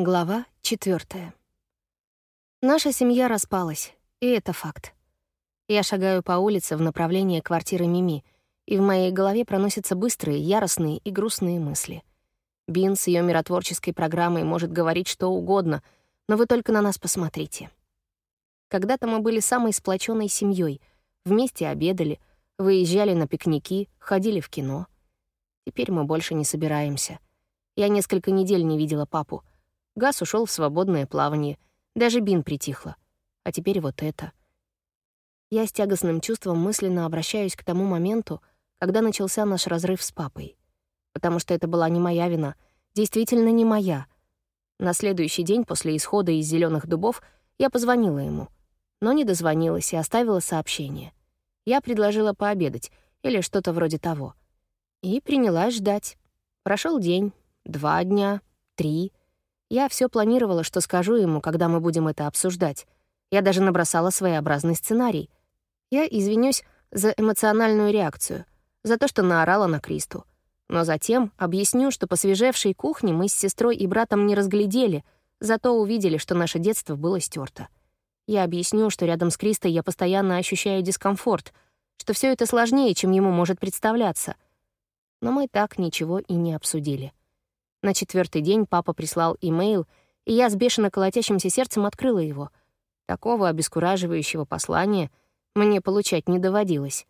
Глава четвертая. Наша семья распалась, и это факт. Я шагаю по улице в направлении квартиры Мими, и в моей голове проносятся быстрые, яростные и грустные мысли. Бин с ее миротворческой программой может говорить что угодно, но вы только на нас посмотрите. Когда-то мы были самой сплоченной семьей, вместе обедали, выезжали на пикники, ходили в кино. Теперь мы больше не собираемся. Я несколько недель не видела папу — Газ ушел в свободное плавание. Даже Бин притихла. А теперь вот это. Я с тягостным чувством мысленно обращаюсь к тому моменту, когда начался наш разрыв с папой. Потому что это была не моя вина. Действительно не моя. На следующий день после исхода из зеленых дубов я позвонила ему. Но не дозвонилась и оставила сообщение. Я предложила пообедать или что-то вроде того. И принялась ждать. Прошел день, два дня, три. Я все планировала, что скажу ему, когда мы будем это обсуждать. Я даже набросала своеобразный сценарий. Я извинюсь за эмоциональную реакцию, за то, что наорала на Кристу. Но затем объясню, что посвежевшей кухни мы с сестрой и братом не разглядели, зато увидели, что наше детство было стерто. Я объясню, что рядом с Кристой я постоянно ощущаю дискомфорт, что все это сложнее, чем ему может представляться. Но мы так ничего и не обсудили. На четвертый день папа прислал имейл, и я с бешено колотящимся сердцем открыла его. Такого обескураживающего послания мне получать не доводилось.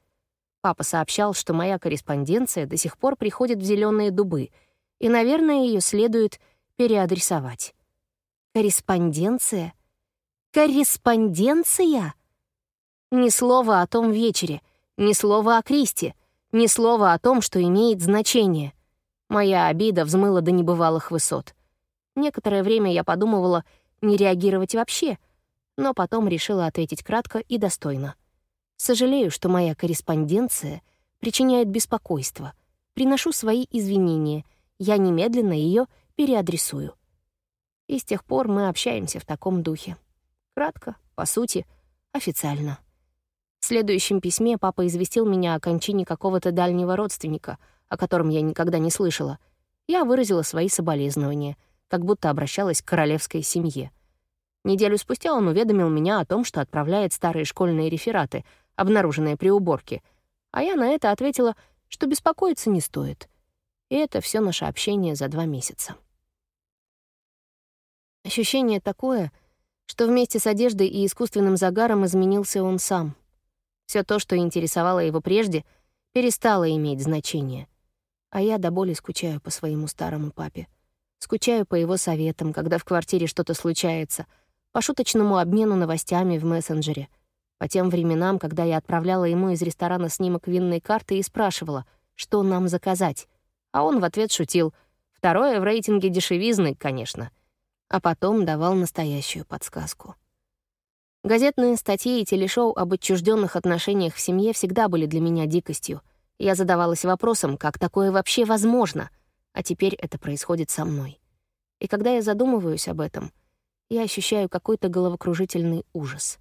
Папа сообщал, что моя корреспонденция до сих пор приходит в зеленые дубы, и, наверное, ее следует переадресовать. Корреспонденция? Корреспонденция? Ни слова о том вечере, ни слова о Кристи, ни слова о том, что имеет значение. Моя обида взмыла до небывалых высот. Некоторое время я подумывала не реагировать вообще, но потом решила ответить кратко и достойно. Сожалею, что моя корреспонденция причиняет беспокойство. Приношу свои извинения. Я немедленно ее переадресую. И с тех пор мы общаемся в таком духе. Кратко, по сути, официально. В следующем письме папа известил меня о кончине какого-то дальнего родственника — о котором я никогда не слышала, я выразила свои соболезнования, как будто обращалась к королевской семье. Неделю спустя он уведомил меня о том, что отправляет старые школьные рефераты, обнаруженные при уборке, а я на это ответила, что беспокоиться не стоит. И это все наше общение за два месяца. Ощущение такое, что вместе с одеждой и искусственным загаром изменился он сам. Все то, что интересовало его прежде, перестало иметь значение — а я до боли скучаю по своему старому папе. Скучаю по его советам, когда в квартире что-то случается, по шуточному обмену новостями в мессенджере, по тем временам, когда я отправляла ему из ресторана снимок винной карты и спрашивала, что нам заказать. А он в ответ шутил. Второе в рейтинге дешевизны, конечно. А потом давал настоящую подсказку. Газетные статьи и телешоу об отчужденных отношениях в семье всегда были для меня дикостью — я задавалась вопросом, как такое вообще возможно, а теперь это происходит со мной. И когда я задумываюсь об этом, я ощущаю какой-то головокружительный ужас.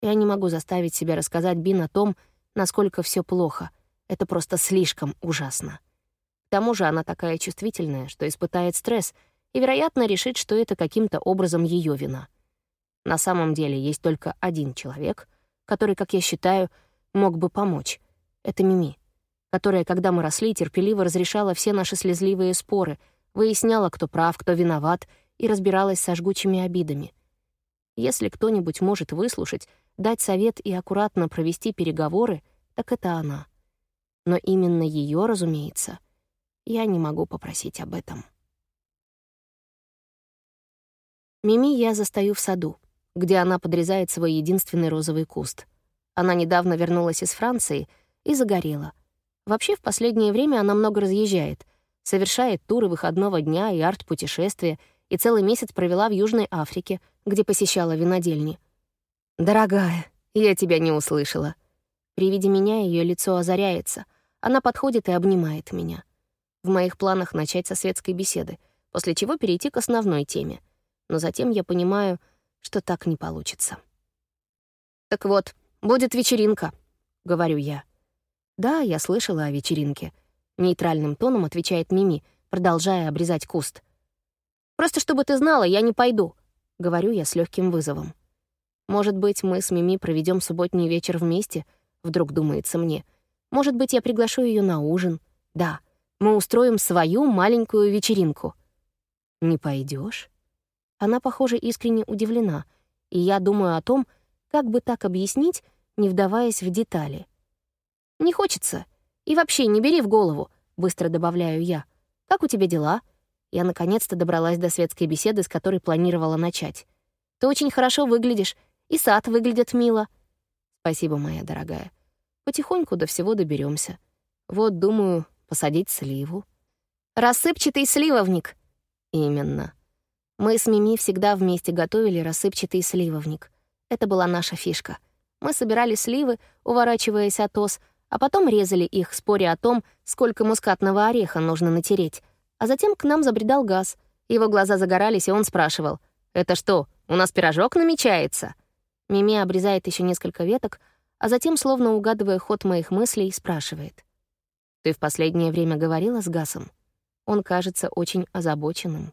Я не могу заставить себя рассказать Бин о том, насколько все плохо. Это просто слишком ужасно. К тому же она такая чувствительная, что испытает стресс и, вероятно, решит, что это каким-то образом ее вина. На самом деле есть только один человек, который, как я считаю, мог бы помочь, это Мими, которая, когда мы росли, терпеливо разрешала все наши слезливые споры, выясняла, кто прав, кто виноват, и разбиралась со жгучими обидами. Если кто-нибудь может выслушать, дать совет и аккуратно провести переговоры, так это она. Но именно ее, разумеется, я не могу попросить об этом. Мими я застаю в саду, где она подрезает свой единственный розовый куст. Она недавно вернулась из Франции — и загорела. Вообще, в последнее время она много разъезжает, совершает туры выходного дня и арт-путешествия, и целый месяц провела в Южной Африке, где посещала винодельни. «Дорогая, я тебя не услышала». При виде меня ее лицо озаряется. Она подходит и обнимает меня. В моих планах начать со светской беседы, после чего перейти к основной теме. Но затем я понимаю, что так не получится. «Так вот, будет вечеринка», — говорю я. «Да, я слышала о вечеринке», — нейтральным тоном отвечает Мими, продолжая обрезать куст. Просто чтобы ты знала, я не пойду», — говорю я с легким вызовом. «Может быть, мы с Мими проведем субботний вечер вместе?» — вдруг думается мне. «Может быть, я приглашу ее на ужин? Да, мы устроим свою маленькую вечеринку». «Не пойдешь? Она, похоже, искренне удивлена, и я думаю о том, как бы так объяснить, не вдаваясь в детали. «Не хочется. И вообще, не бери в голову», — быстро добавляю я. «Как у тебя дела?» Я наконец-то добралась до светской беседы, с которой планировала начать. «Ты очень хорошо выглядишь, и сад выглядит мило». «Спасибо, моя дорогая. Потихоньку до всего доберемся. Вот, думаю, посадить сливу». «Рассыпчатый сливовник». «Именно. Мы с Мими всегда вместе готовили рассыпчатый сливовник. Это была наша фишка. Мы собирали сливы, уворачиваясь от ос, а потом резали их, споря о том, сколько мускатного ореха нужно натереть — а затем к нам забредал газ. Его глаза загорались, и он спрашивал, «Это что, у нас пирожок намечается?» Мими обрезает еще несколько веток, а затем, словно угадывая ход моих мыслей, спрашивает. «Ты в последнее время говорила с Гасом? Он кажется очень озабоченным».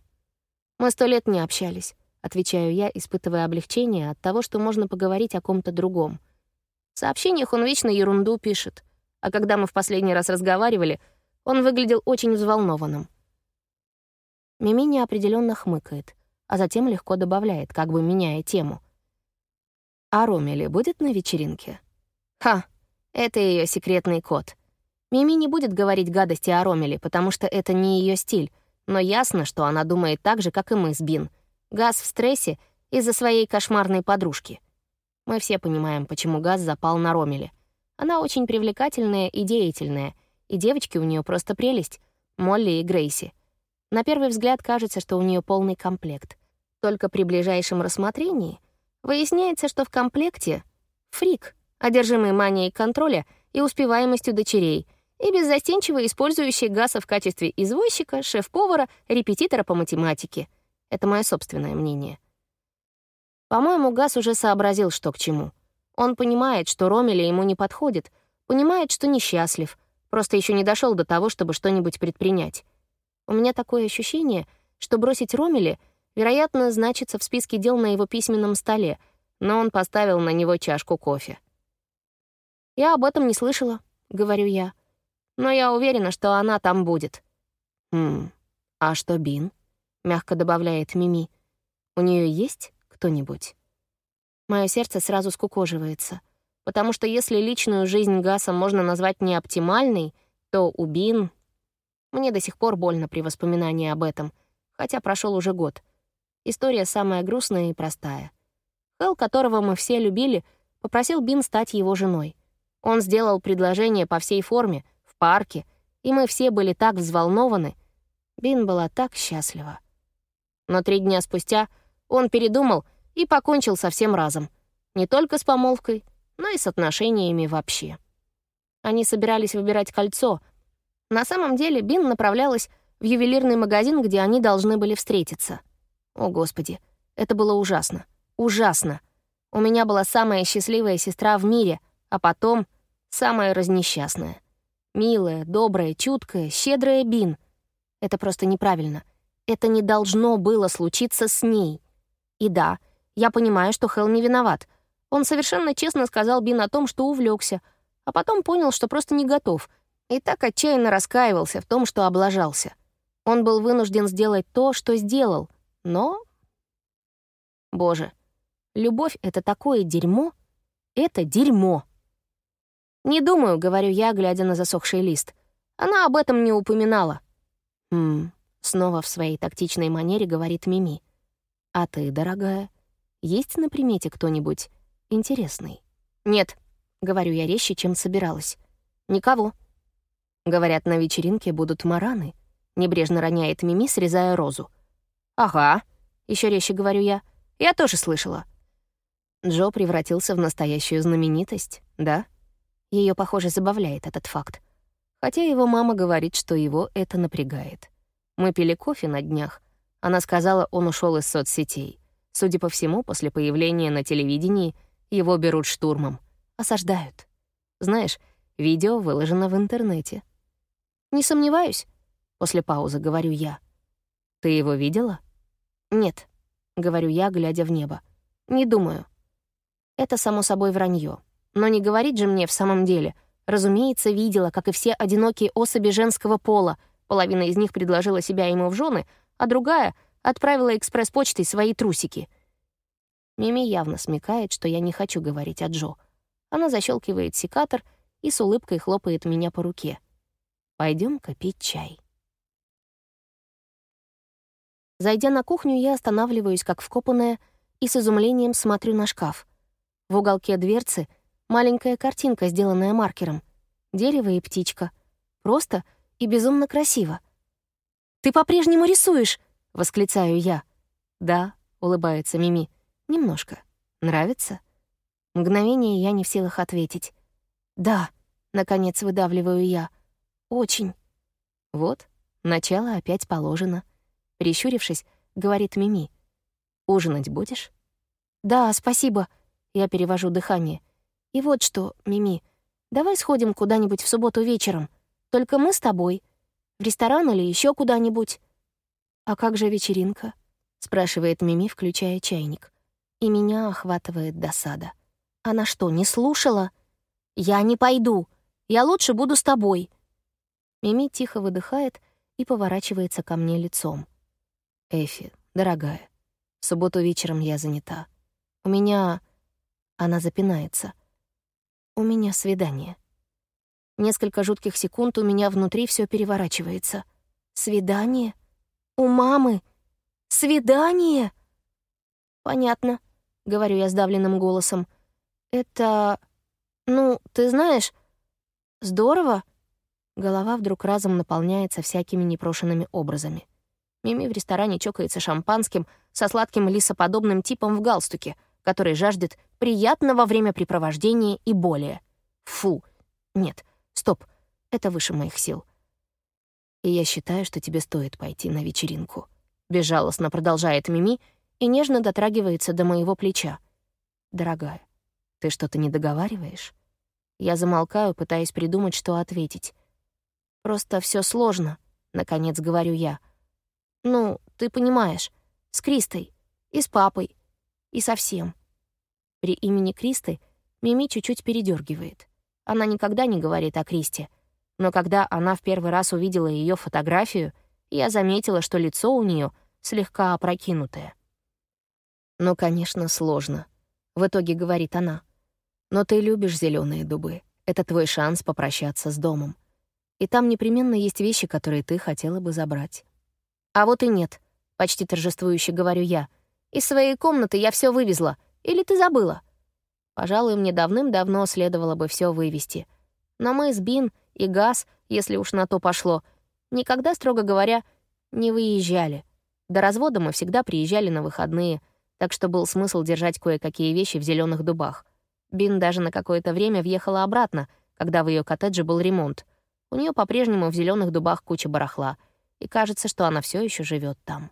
«Мы сто лет не общались», — отвечаю я, испытывая облегчение от того, что можно поговорить о ком-то другом. В сообщениях он вечно ерунду пишет, а когда мы в последний раз разговаривали, он выглядел очень взволнованным. Мими неопределенно хмыкает, а затем легко добавляет, как бы меняя тему. «А Ромели будет на вечеринке?» «Ха, это ее секретный код. Мими не будет говорить гадости о Ромеле, потому что это не ее стиль, но ясно, что она думает так же, как и мы с Бин. Газ в стрессе из-за своей кошмарной подружки. Мы все понимаем, почему Газ запал на Ромеле. Она очень привлекательная и деятельная, и девочки у нее просто прелесть — Молли и Грейси — на первый взгляд кажется, что у нее полный комплект. Только при ближайшем рассмотрении выясняется, что в комплекте фрик, одержимый манией контроля и успеваемостью дочерей, и беззастенчиво использующий Гаса в качестве извозчика, шеф-повара, репетитора по математике. Это мое собственное мнение. По-моему, Гас уже сообразил, что к чему. Он понимает, что Ромеля ему не подходит, понимает, что несчастлив, просто еще не дошел до того, чтобы что-нибудь предпринять. У меня такое ощущение, что бросить Ромеле, вероятно, значится в списке дел на его письменном столе, но он поставил на него чашку кофе. «Я об этом не слышала», — говорю я. «Но я уверена, что она там будет». «Хм, а что Бин?» — мягко добавляет Мими. «У нее есть кто-нибудь?» Мое сердце сразу скукоживается, потому что если личную жизнь Гаса можно назвать неоптимальной, то у Бин мне до сих пор больно при воспоминании об этом, хотя прошел уже год. История самая грустная и простая. Хелл, которого мы все любили, попросил Бин стать его женой. Он сделал предложение по всей форме, в парке, и мы все были так взволнованы. Бин была так счастлива. Но три дня спустя он передумал и покончил со всем разом. Не только с помолвкой, но и с отношениями вообще. Они собирались выбирать кольцо — на самом деле Бин направлялась в ювелирный магазин, где они должны были встретиться. О, Господи, это было ужасно. Ужасно. У меня была самая счастливая сестра в мире, а потом самая разнесчастная. Милая, добрая, чуткая, щедрая Бин. Это просто неправильно. Это не должно было случиться с ней. И да, я понимаю, что Хелл не виноват. Он совершенно честно сказал Бин о том, что увлекся, а потом понял, что просто не готов — и так отчаянно раскаивался в том, что облажался. Он был вынужден сделать то, что сделал, но... Боже, любовь — это такое дерьмо. Это дерьмо. «Не думаю», — говорю я, глядя на засохший лист. Она об этом не упоминала. «Хм...» — снова в своей тактичной манере говорит Мими. «А ты, дорогая, есть на примете кто-нибудь интересный?» «Нет», — говорю я резче, чем собиралась. «Никого». Говорят, на вечеринке будут мараны. Небрежно роняет Мими, срезая розу. Ага, еще резче говорю я. Я тоже слышала. Джо превратился в настоящую знаменитость, да? Ее, похоже, забавляет этот факт. Хотя его мама говорит, что его это напрягает. Мы пили кофе на днях. Она сказала, он ушел из соцсетей. Судя по всему, после появления на телевидении его берут штурмом. Осаждают. Знаешь, видео выложено в интернете. «Не сомневаюсь», — после паузы говорю я. «Ты его видела?» «Нет», — говорю я, глядя в небо. «Не думаю. Это, само собой, вранье. Но не говорит же мне в самом деле. Разумеется, видела, как и все одинокие особи женского пола. Половина из них предложила себя ему в жены, а другая отправила экспресс-почтой свои трусики. Мими явно смекает, что я не хочу говорить о Джо. Она защелкивает секатор и с улыбкой хлопает меня по руке. Пойдем-ка пить чай. Зайдя на кухню, я останавливаюсь, как вкопанная, и с изумлением смотрю на шкаф. В уголке дверцы маленькая картинка, сделанная маркером. Дерево и птичка. Просто и безумно красиво. «Ты по-прежнему рисуешь!» — восклицаю я. «Да», — улыбается Мими. «Немножко. Нравится?» Мгновение я не в силах ответить. «Да», — наконец выдавливаю я. «Очень». «Вот, начало опять положено». Прищурившись, говорит Мими. «Ужинать будешь?» «Да, спасибо», я перевожу дыхание. «И вот что, Мими, давай сходим куда-нибудь в субботу вечером. Только мы с тобой. В ресторан или еще куда-нибудь». «А как же вечеринка?» — спрашивает Мими, включая чайник. И меня охватывает досада. «Она что, не слушала?» «Я не пойду. Я лучше буду с тобой». Мими тихо выдыхает и поворачивается ко мне лицом. «Эфи, дорогая, в субботу вечером я занята. У меня она запинается. «У меня свидание». Несколько жутких секунд у меня внутри все переворачивается. «Свидание? У мамы? Свидание?» «Понятно», — говорю я сдавленным голосом. «Это... ну, ты знаешь... здорово?» Голова вдруг разом наполняется всякими непрошенными образами. Мими в ресторане чокается шампанским со сладким лисоподобным типом в галстуке — который жаждет приятного времяпрепровождения и более. Фу. Нет, стоп, это выше моих сил. И я считаю, что тебе стоит пойти на вечеринку. Безжалостно продолжает Мими и нежно дотрагивается до моего плеча. Дорогая, ты что-то не договариваешь? Я замолкаю, пытаясь придумать, что ответить. Просто все сложно, наконец говорю я. Ну, ты понимаешь, с Кристой и с папой, и совсем. При имени Кристы Мими чуть-чуть передергивает. Она никогда не говорит о Кристе. Но когда она в первый раз увидела ее фотографию, я заметила, что лицо у нее слегка опрокинутое. «Ну, конечно, сложно», — в итоге говорит она. «Но ты любишь зеленые дубы. Это твой шанс попрощаться с домом. И там непременно есть вещи, которые ты хотела бы забрать». «А вот и нет», — почти торжествующе говорю я — из своей комнаты я все вывезла. Или ты забыла? Пожалуй, мне давным-давно следовало бы все вывести. Но мы с Бин и Газ, если уж на то пошло, никогда, строго говоря, не выезжали. До развода мы всегда приезжали на выходные, так что был смысл держать кое-какие вещи в зеленых дубах. Бин даже на какое-то время въехала обратно, когда в ее коттедже был ремонт. У нее по-прежнему в зеленых дубах куча барахла, и кажется, что она все еще живет там.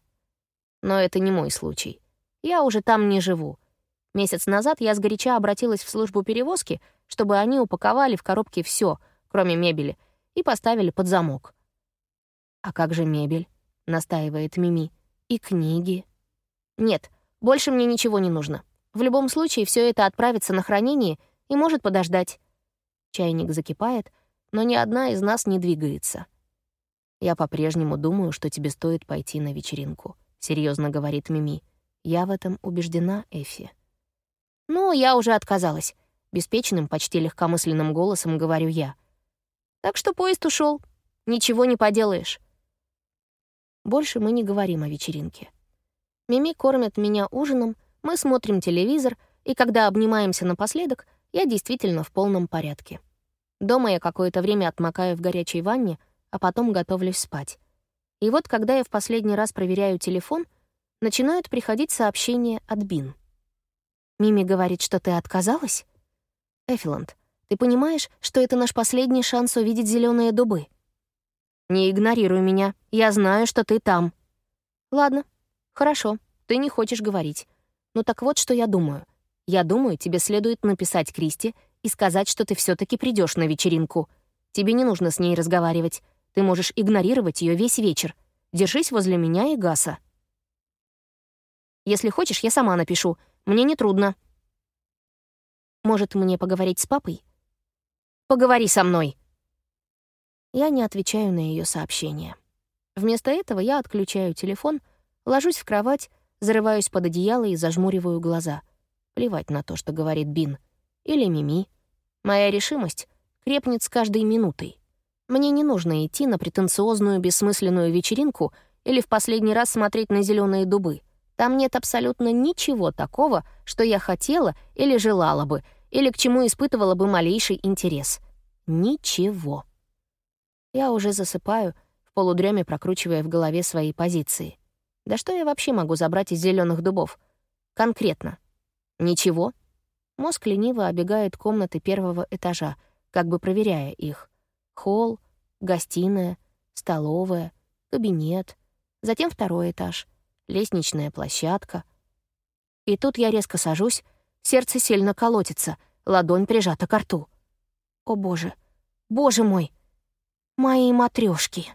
Но это не мой случай. Я уже там не живу. Месяц назад я сгоряча обратилась в службу перевозки, чтобы они упаковали в коробки все, кроме мебели, и поставили под замок. «А как же мебель?» — настаивает Мими. «И книги?» «Нет, больше мне ничего не нужно. В любом случае все это отправится на хранение и может подождать». Чайник закипает, но ни одна из нас не двигается. «Я по-прежнему думаю, что тебе стоит пойти на вечеринку», — серьезно говорит Мими. Я в этом убеждена, Эфи. «Ну, я уже отказалась», — беспечным, почти легкомысленным голосом говорю я. «Так что поезд ушел. Ничего не поделаешь». Больше мы не говорим о вечеринке. Мими кормит меня ужином, мы смотрим телевизор, и когда обнимаемся напоследок, я действительно в полном порядке. Дома я какое-то время отмокаю в горячей ванне, а потом готовлюсь спать. И вот когда я в последний раз проверяю телефон — начинают приходить сообщения от Бин. «Мими говорит, что ты отказалась?» «Эфиланд, ты понимаешь, что это наш последний шанс увидеть зеленые дубы?» «Не игнорируй меня. Я знаю, что ты там». «Ладно, хорошо, ты не хочешь говорить. Ну так вот, что я думаю. Я думаю, тебе следует написать Кристи и сказать, что ты все таки придешь на вечеринку. Тебе не нужно с ней разговаривать. Ты можешь игнорировать ее весь вечер. Держись возле меня и Гаса». Если хочешь, я сама напишу. Мне не трудно. Может, мне поговорить с папой? Поговори со мной. Я не отвечаю на ее сообщение. Вместо этого я отключаю телефон, ложусь в кровать, зарываюсь под одеяло и зажмуриваю глаза. Плевать на то, что говорит Бин. Или Мими. Моя решимость крепнет с каждой минутой. Мне не нужно идти на претенциозную бессмысленную вечеринку или в последний раз смотреть на зеленые дубы. Там нет абсолютно ничего такого, что я хотела или желала бы, или к чему испытывала бы малейший интерес. Ничего. Я уже засыпаю, в полудреме прокручивая в голове свои позиции. Да что я вообще могу забрать из зеленых дубов? Конкретно. Ничего. Мозг лениво обегает комнаты первого этажа, как бы проверяя их. Холл, гостиная, столовая, кабинет. Затем второй этаж, лестничная площадка. И тут я резко сажусь, сердце сильно колотится, ладонь прижата к рту. О боже, боже мой, мои матрешки.